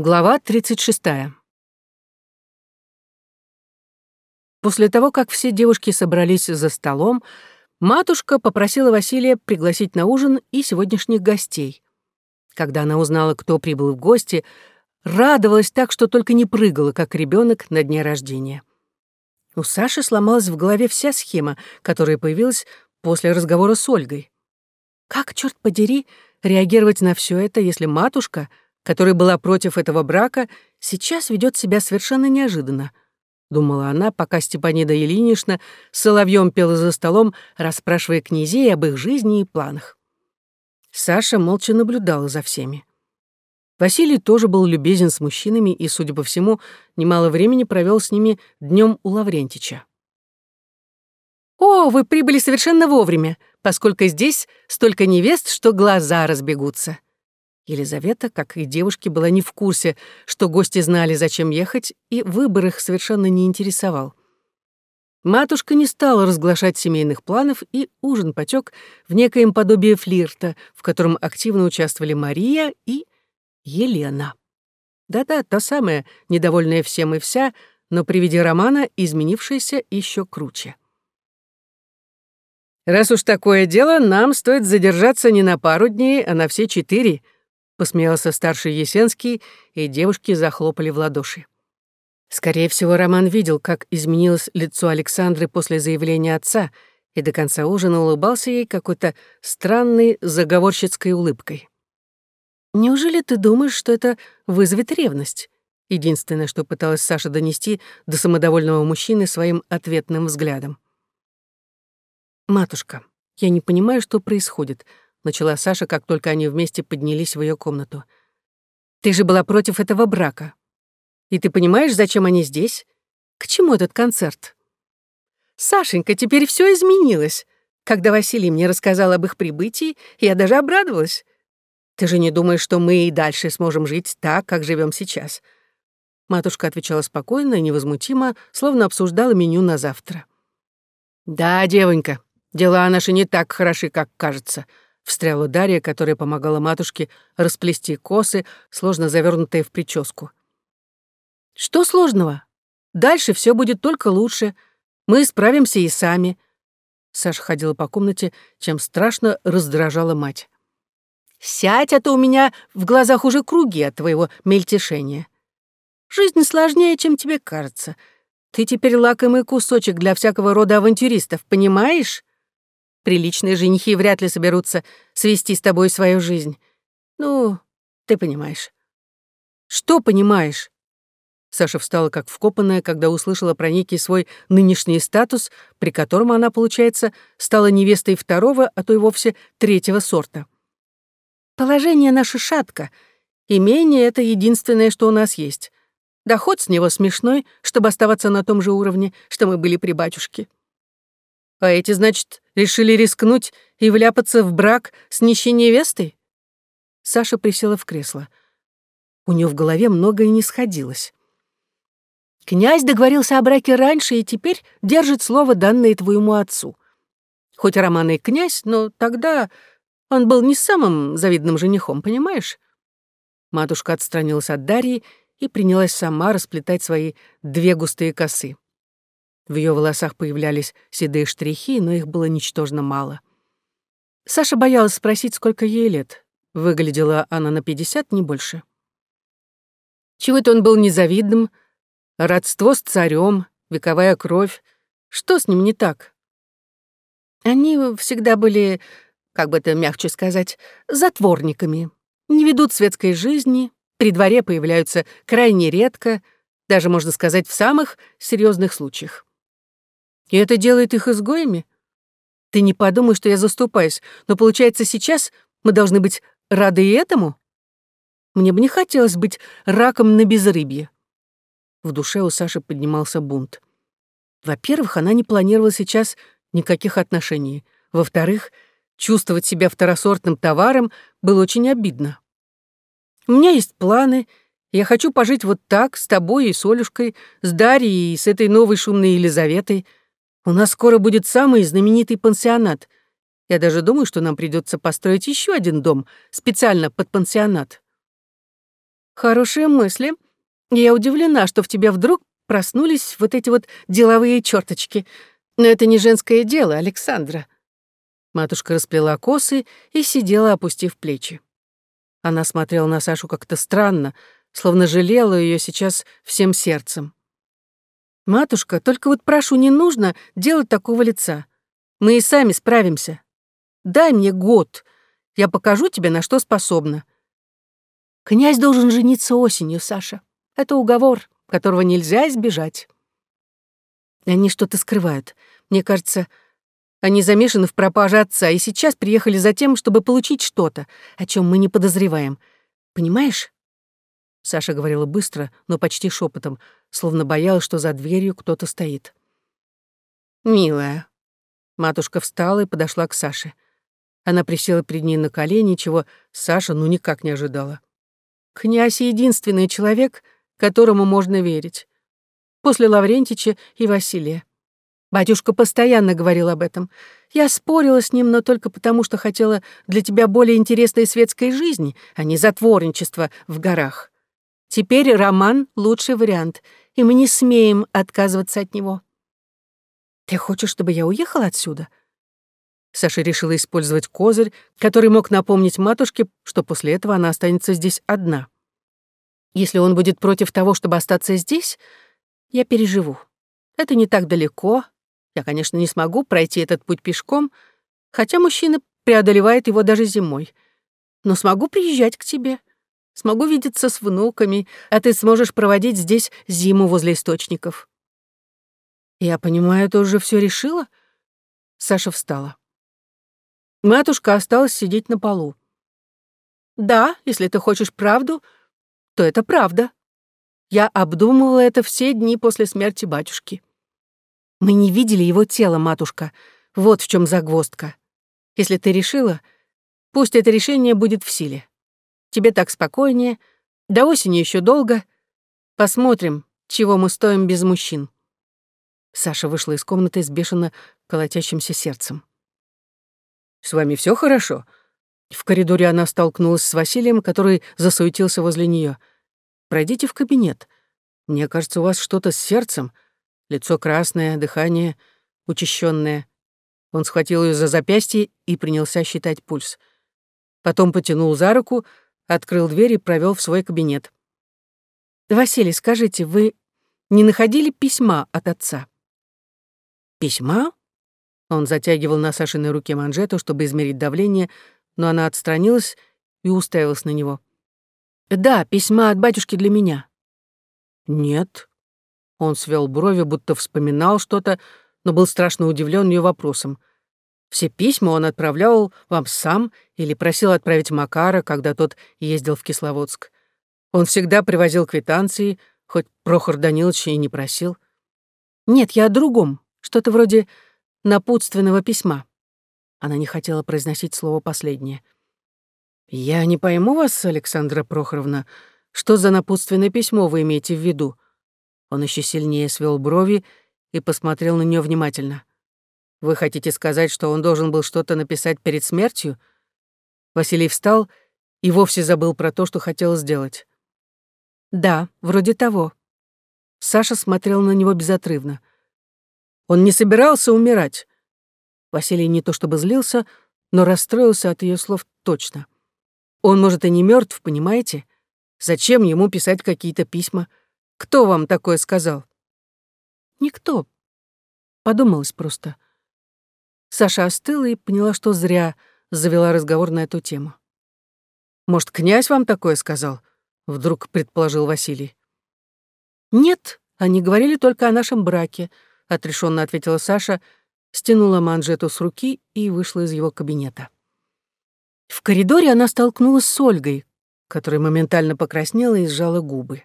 Глава 36. После того, как все девушки собрались за столом, матушка попросила Василия пригласить на ужин и сегодняшних гостей. Когда она узнала, кто прибыл в гости, радовалась так, что только не прыгала, как ребенок на дне рождения. У Саши сломалась в голове вся схема, которая появилась после разговора с Ольгой. Как, черт подери, реагировать на все это, если матушка — которая была против этого брака, сейчас ведет себя совершенно неожиданно. Думала она, пока Степанида Ильинична соловьем пела за столом, расспрашивая князей об их жизни и планах. Саша молча наблюдала за всеми. Василий тоже был любезен с мужчинами и, судя по всему, немало времени провел с ними днем у Лаврентича. «О, вы прибыли совершенно вовремя, поскольку здесь столько невест, что глаза разбегутся», Елизавета, как и девушки, была не в курсе, что гости знали, зачем ехать, и выбор их совершенно не интересовал. Матушка не стала разглашать семейных планов, и ужин потек в некоем подобие флирта, в котором активно участвовали Мария и Елена. Да-да, та самая, недовольная всем и вся, но при виде романа изменившаяся еще круче. «Раз уж такое дело, нам стоит задержаться не на пару дней, а на все четыре», Посмеялся старший Есенский, и девушки захлопали в ладоши. Скорее всего, Роман видел, как изменилось лицо Александры после заявления отца, и до конца ужина улыбался ей какой-то странной заговорщицкой улыбкой. «Неужели ты думаешь, что это вызовет ревность?» Единственное, что пыталась Саша донести до самодовольного мужчины своим ответным взглядом. «Матушка, я не понимаю, что происходит», начала Саша, как только они вместе поднялись в ее комнату. «Ты же была против этого брака. И ты понимаешь, зачем они здесь? К чему этот концерт?» «Сашенька, теперь все изменилось. Когда Василий мне рассказал об их прибытии, я даже обрадовалась. Ты же не думаешь, что мы и дальше сможем жить так, как живем сейчас?» Матушка отвечала спокойно и невозмутимо, словно обсуждала меню на завтра. «Да, девонька, дела наши не так хороши, как кажется», встряла Дарья, которая помогала матушке расплести косы, сложно завернутые в прическу. «Что сложного? Дальше все будет только лучше. Мы справимся и сами». Саша ходила по комнате, чем страшно раздражала мать. «Сядь, а то у меня в глазах уже круги от твоего мельтешения. Жизнь сложнее, чем тебе кажется. Ты теперь лакомый кусочек для всякого рода авантюристов, понимаешь? Приличные женихи вряд ли соберутся свести с тобой свою жизнь. Ну, ты понимаешь. Что понимаешь? Саша встала как вкопанная, когда услышала про некий свой нынешний статус, при котором она, получается, стала невестой второго, а то и вовсе третьего сорта. Положение наше шатко. Имение — это единственное, что у нас есть. Доход с него смешной, чтобы оставаться на том же уровне, что мы были при батюшке. А эти, значит, решили рискнуть и вляпаться в брак с нищей невестой? Саша присела в кресло. У нее в голове многое не сходилось. Князь договорился о браке раньше и теперь держит слово, данное твоему отцу. Хоть Роман и князь, но тогда он был не самым завидным женихом, понимаешь? Матушка отстранилась от Дарьи и принялась сама расплетать свои две густые косы. В ее волосах появлялись седые штрихи, но их было ничтожно мало. Саша боялась спросить, сколько ей лет. Выглядела она на пятьдесят, не больше. Чего-то он был незавидным. Родство с царем, вековая кровь. Что с ним не так? Они всегда были, как бы это мягче сказать, затворниками. Не ведут светской жизни, при дворе появляются крайне редко, даже, можно сказать, в самых серьезных случаях. И это делает их изгоями? Ты не подумай, что я заступаюсь, но получается сейчас мы должны быть рады и этому? Мне бы не хотелось быть раком на безрыбье. В душе у Саши поднимался бунт. Во-первых, она не планировала сейчас никаких отношений. Во-вторых, чувствовать себя второсортным товаром было очень обидно. У меня есть планы, я хочу пожить вот так, с тобой и с Олюшкой, с Дарьей и с этой новой шумной Елизаветой — у нас скоро будет самый знаменитый пансионат. Я даже думаю, что нам придется построить еще один дом специально под пансионат. Хорошие мысли. Я удивлена, что в тебе вдруг проснулись вот эти вот деловые черточки. Но это не женское дело, Александра. Матушка расплела косы и сидела, опустив плечи. Она смотрела на Сашу как-то странно, словно жалела ее сейчас всем сердцем. «Матушка, только вот прошу, не нужно делать такого лица. Мы и сами справимся. Дай мне год, я покажу тебе, на что способна. Князь должен жениться осенью, Саша. Это уговор, которого нельзя избежать. Они что-то скрывают. Мне кажется, они замешаны в пропаже отца и сейчас приехали за тем, чтобы получить что-то, о чем мы не подозреваем. Понимаешь? Саша говорила быстро, но почти шепотом, словно боялась, что за дверью кто-то стоит. «Милая». Матушка встала и подошла к Саше. Она присела перед ней на колени, чего Саша ну никак не ожидала. «Князь — единственный человек, которому можно верить. После Лаврентича и Василия. Батюшка постоянно говорил об этом. Я спорила с ним, но только потому, что хотела для тебя более интересной светской жизни, а не затворничество в горах. Теперь роман — лучший вариант, и мы не смеем отказываться от него. Ты хочешь, чтобы я уехала отсюда? Саша решила использовать козырь, который мог напомнить матушке, что после этого она останется здесь одна. Если он будет против того, чтобы остаться здесь, я переживу. Это не так далеко, я, конечно, не смогу пройти этот путь пешком, хотя мужчина преодолевает его даже зимой. Но смогу приезжать к тебе, смогу видеться с внуками, а ты сможешь проводить здесь зиму возле источников. Я понимаю, ты уже все решила? Саша встала. Матушка осталась сидеть на полу. Да, если ты хочешь правду, то это правда. Я обдумывала это все дни после смерти батюшки. Мы не видели его тела, матушка. Вот в чем загвоздка. Если ты решила, пусть это решение будет в силе. Тебе так спокойнее. До осени еще долго. Посмотрим, чего мы стоим без мужчин. Саша вышла из комнаты с бешено колотящимся сердцем. «С вами все хорошо?» В коридоре она столкнулась с Василием, который засуетился возле нее. «Пройдите в кабинет. Мне кажется, у вас что-то с сердцем. Лицо красное, дыхание учащенное. Он схватил ее за запястье и принялся считать пульс. Потом потянул за руку, открыл дверь и провел в свой кабинет. «Василий, скажите, вы не находили письма от отца?» «Письма?» Он затягивал на Сашиной руке манжету, чтобы измерить давление, но она отстранилась и уставилась на него. «Да, письма от батюшки для меня». «Нет», он свел брови, будто вспоминал что-то, но был страшно удивлен ее вопросом. Все письма он отправлял вам сам или просил отправить Макара, когда тот ездил в Кисловодск. Он всегда привозил квитанции, хоть Прохор Данилович и не просил. Нет, я о другом, что-то вроде напутственного письма. Она не хотела произносить слово последнее. «Я не пойму вас, Александра Прохоровна. Что за напутственное письмо вы имеете в виду?» Он еще сильнее свел брови и посмотрел на нее внимательно. «Вы хотите сказать, что он должен был что-то написать перед смертью?» Василий встал и вовсе забыл про то, что хотел сделать. «Да, вроде того». Саша смотрел на него безотрывно. Он не собирался умирать. Василий не то чтобы злился, но расстроился от ее слов точно. Он, может, и не мертв, понимаете? Зачем ему писать какие-то письма? Кто вам такое сказал? Никто. Подумалось просто. Саша остыла и поняла, что зря завела разговор на эту тему. Может, князь вам такое сказал? Вдруг предположил Василий. Нет, они говорили только о нашем браке, отрешенно ответила Саша, стянула манжету с руки и вышла из его кабинета. В коридоре она столкнулась с Ольгой, которая моментально покраснела и сжала губы.